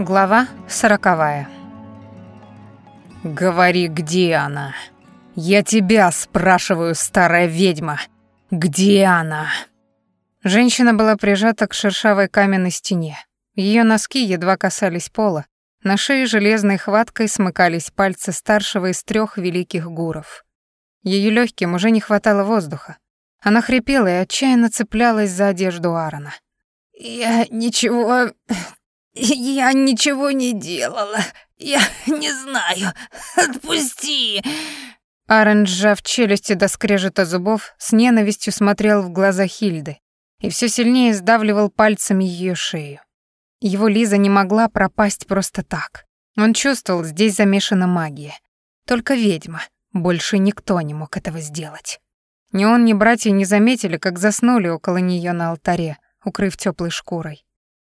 Глава сороковая. «Говори, где она? Я тебя спрашиваю, старая ведьма. Где она?» Женщина была прижата к шершавой каменной стене. Ее носки едва касались пола. На шее железной хваткой смыкались пальцы старшего из трех великих гуров. Ее легким уже не хватало воздуха. Она хрипела и отчаянно цеплялась за одежду Аарона. «Я ничего «Я ничего не делала. Я не знаю. Отпусти!» Аарон, сжав челюсти до скрежета зубов, с ненавистью смотрел в глаза Хильды и все сильнее сдавливал пальцами ее шею. Его Лиза не могла пропасть просто так. Он чувствовал, здесь замешана магия. Только ведьма. Больше никто не мог этого сделать. Ни он, ни братья не заметили, как заснули около нее на алтаре, укрыв теплой шкурой.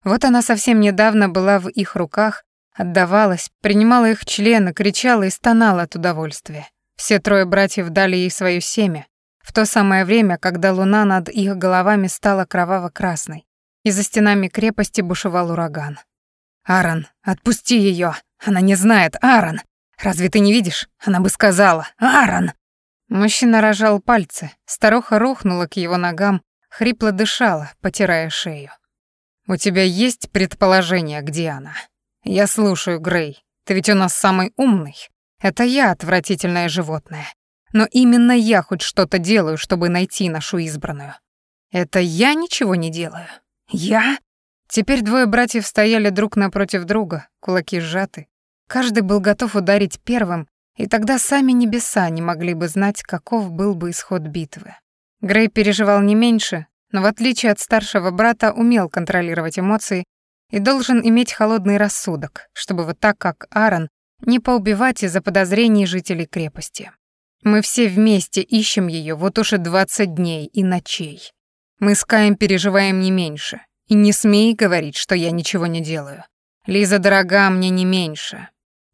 Вот она совсем недавно была в их руках, отдавалась, принимала их члены, кричала и стонала от удовольствия. Все трое братьев дали ей свое семя, в то самое время, когда луна над их головами стала кроваво-красной, и за стенами крепости бушевал ураган. «Аарон, отпусти ее! Она не знает, Аарон! Разве ты не видишь? Она бы сказала, Аарон!» Мужчина рожал пальцы, старуха рухнула к его ногам, хрипло дышала, потирая шею. «У тебя есть предположение, где она?» «Я слушаю, Грей. Ты ведь у нас самый умный. Это я отвратительное животное. Но именно я хоть что-то делаю, чтобы найти нашу избранную. Это я ничего не делаю. Я?» Теперь двое братьев стояли друг напротив друга, кулаки сжаты. Каждый был готов ударить первым, и тогда сами небеса не могли бы знать, каков был бы исход битвы. Грей переживал не меньше, но в отличие от старшего брата умел контролировать эмоции и должен иметь холодный рассудок, чтобы вот так, как Аарон, не поубивать из-за подозрений жителей крепости. Мы все вместе ищем ее вот уже 20 дней и ночей. Мы с Каем переживаем не меньше. И не смей говорить, что я ничего не делаю. Лиза дорога мне не меньше.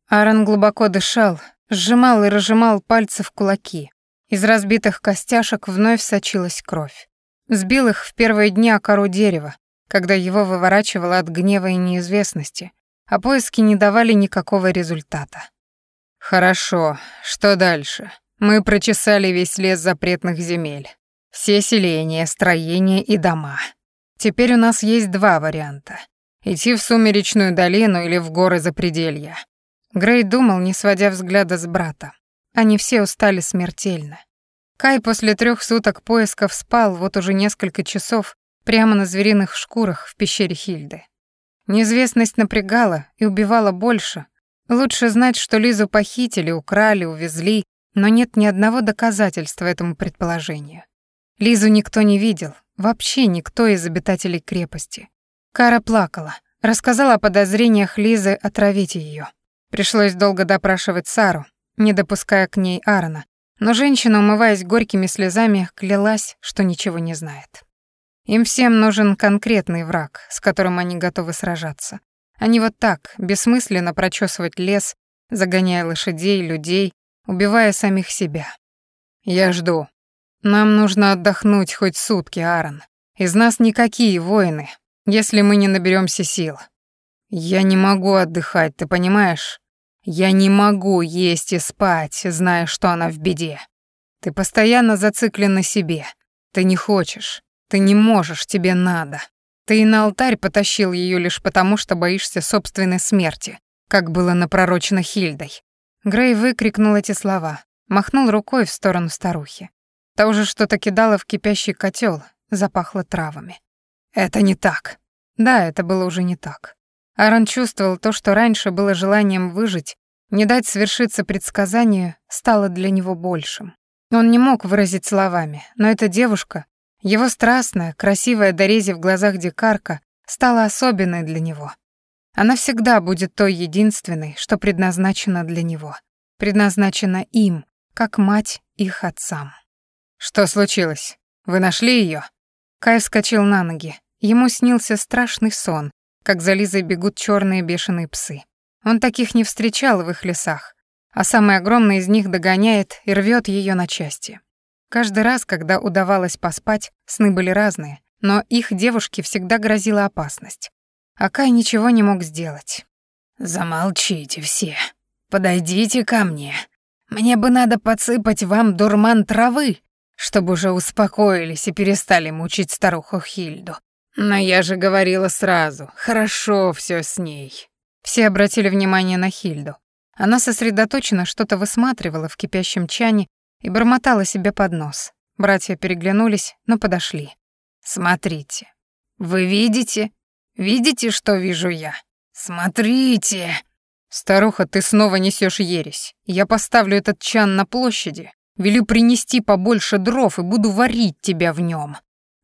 Аарон глубоко дышал, сжимал и разжимал пальцы в кулаки. Из разбитых костяшек вновь сочилась кровь. Сбил их в первые дни о кору дерева, когда его выворачивало от гнева и неизвестности, а поиски не давали никакого результата. «Хорошо, что дальше? Мы прочесали весь лес запретных земель. Все селения, строения и дома. Теперь у нас есть два варианта. Идти в Сумеречную долину или в горы Запределья». Грей думал, не сводя взгляда с брата. Они все устали смертельно. Кай после трех суток поисков спал вот уже несколько часов прямо на звериных шкурах в пещере Хильды. Неизвестность напрягала и убивала больше. Лучше знать, что Лизу похитили, украли, увезли, но нет ни одного доказательства этому предположению. Лизу никто не видел, вообще никто из обитателей крепости. Кара плакала, рассказала о подозрениях Лизы отравить ее. Пришлось долго допрашивать Сару, не допуская к ней Аарона, но женщина, умываясь горькими слезами, клялась, что ничего не знает. Им всем нужен конкретный враг, с которым они готовы сражаться. Не вот так, бессмысленно прочесывать лес, загоняя лошадей, людей, убивая самих себя. Я жду. Нам нужно отдохнуть хоть сутки, Аарон. Из нас никакие воины, если мы не наберемся сил. Я не могу отдыхать, ты понимаешь? Я не могу есть и спать, зная, что она в беде. Ты постоянно зациклен на себе. Ты не хочешь, ты не можешь, тебе надо. Ты и на алтарь потащил ее лишь потому, что боишься собственной смерти, как было напророчено Хильдой. Грей выкрикнул эти слова, махнул рукой в сторону старухи. Та уже что-то кидала в кипящий котел, запахло травами. Это не так. Да, это было уже не так. Аарон чувствовал то, что раньше было желанием выжить, не дать свершиться предсказанию, стало для него большим. Он не мог выразить словами, но эта девушка, его страстная, красивая дорези в глазах дикарка, стала особенной для него. Она всегда будет той единственной, что предназначена для него. Предназначена им, как мать их отцам. «Что случилось? Вы нашли ее? Кай вскочил на ноги. Ему снился страшный сон, как за Лизой бегут черные бешеные псы. Он таких не встречал в их лесах, а самый огромный из них догоняет и рвет ее на части. Каждый раз, когда удавалось поспать, сны были разные, но их девушке всегда грозила опасность. А Кай ничего не мог сделать. Замолчите все. Подойдите ко мне. Мне бы надо подсыпать вам дурман травы, чтобы уже успокоились и перестали мучить старуху Хильду. Но я же говорила сразу, хорошо все с ней. Все обратили внимание на Хильду. Она сосредоточенно что-то высматривала в кипящем чане и бормотала себе под нос. Братья переглянулись, но подошли. «Смотрите. Вы видите? Видите, что вижу я? Смотрите!» «Старуха, ты снова несешь ересь. Я поставлю этот чан на площади, велю принести побольше дров и буду варить тебя в нем.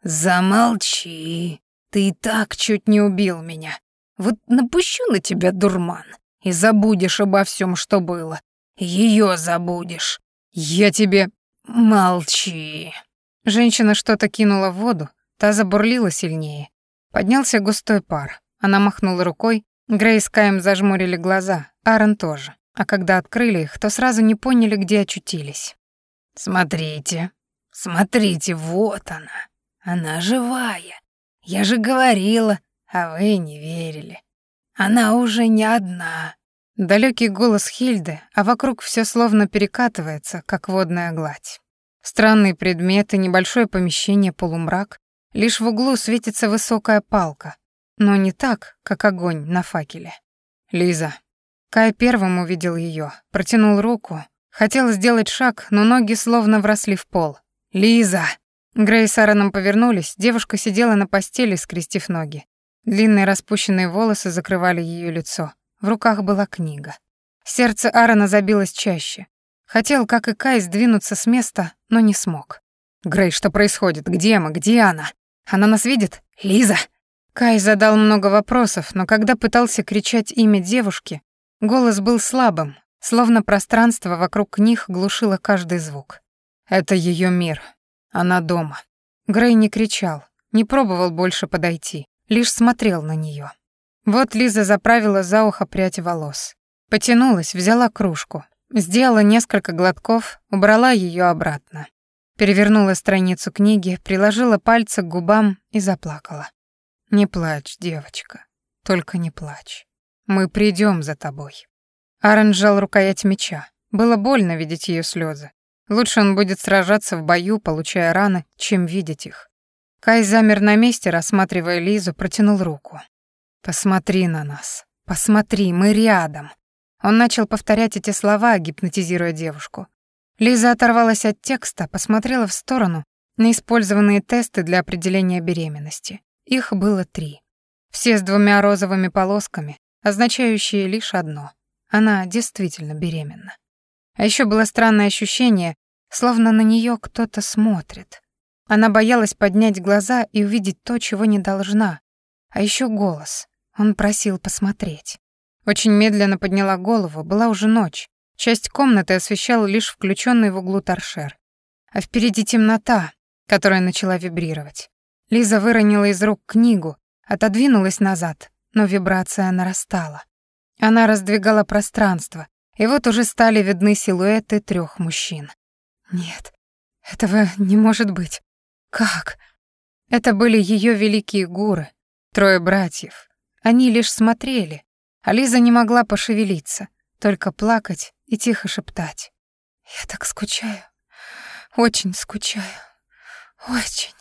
«Замолчи. Ты и так чуть не убил меня. Вот напущу на тебя дурман, и забудешь обо всем, что было. Ее забудешь. Я тебе... Молчи. Женщина что-то кинула в воду, та забурлила сильнее. Поднялся густой пар. Она махнула рукой, Грей с Каем зажмурили глаза, Аарон тоже. А когда открыли их, то сразу не поняли, где очутились. «Смотрите, смотрите, вот она. Она живая. Я же говорила, а вы не верили. Она уже не одна. Далекий голос Хильды, а вокруг все словно перекатывается, как водная гладь. Странные предметы, небольшое помещение, полумрак. Лишь в углу светится высокая палка, но не так, как огонь на факеле. Лиза. Кай первым увидел ее, протянул руку, хотел сделать шаг, но ноги словно вросли в пол. «Лиза!» Грей с Аароном повернулись, девушка сидела на постели, скрестив ноги. Длинные распущенные волосы закрывали ее лицо. В руках была книга. Сердце Аарона забилось чаще. Хотел, как и Кай, сдвинуться с места, но не смог. «Грей, что происходит? Где мы? Где она? Она нас видит? Лиза!» Кай задал много вопросов, но когда пытался кричать имя девушки, голос был слабым, словно пространство вокруг них глушило каждый звук. «Это ее мир», она дома. Грей не кричал, не пробовал больше подойти, лишь смотрел на нее. Вот Лиза заправила за ухо прядь волос. Потянулась, взяла кружку, сделала несколько глотков, убрала ее обратно. Перевернула страницу книги, приложила пальцы к губам и заплакала. «Не плачь, девочка, только не плачь. Мы придем за тобой». Аарон сжал рукоять меча. Было больно видеть ее слезы. Лучше он будет сражаться в бою, получая раны, чем видеть их. Кай замер на месте, рассматривая Лизу, протянул руку. «Посмотри на нас. Посмотри, мы рядом». Он начал повторять эти слова, гипнотизируя девушку. Лиза оторвалась от текста, посмотрела в сторону на использованные тесты для определения беременности. Их было три. Все с двумя розовыми полосками, означающие лишь одно. Она действительно беременна. А еще было странное ощущение, словно на нее кто-то смотрит. Она боялась поднять глаза и увидеть то, чего не должна. А еще голос. Он просил посмотреть. Очень медленно подняла голову, была уже ночь. Часть комнаты освещал лишь включенный в углу торшер. А впереди темнота, которая начала вибрировать. Лиза выронила из рук книгу, отодвинулась назад, но вибрация нарастала. Она раздвигала пространство, и вот уже стали видны силуэты трех мужчин. Нет, этого не может быть. Как? Это были ее великие гуры, трое братьев. Они лишь смотрели, а Лиза не могла пошевелиться, только плакать и тихо шептать. «Я так скучаю, очень скучаю, очень».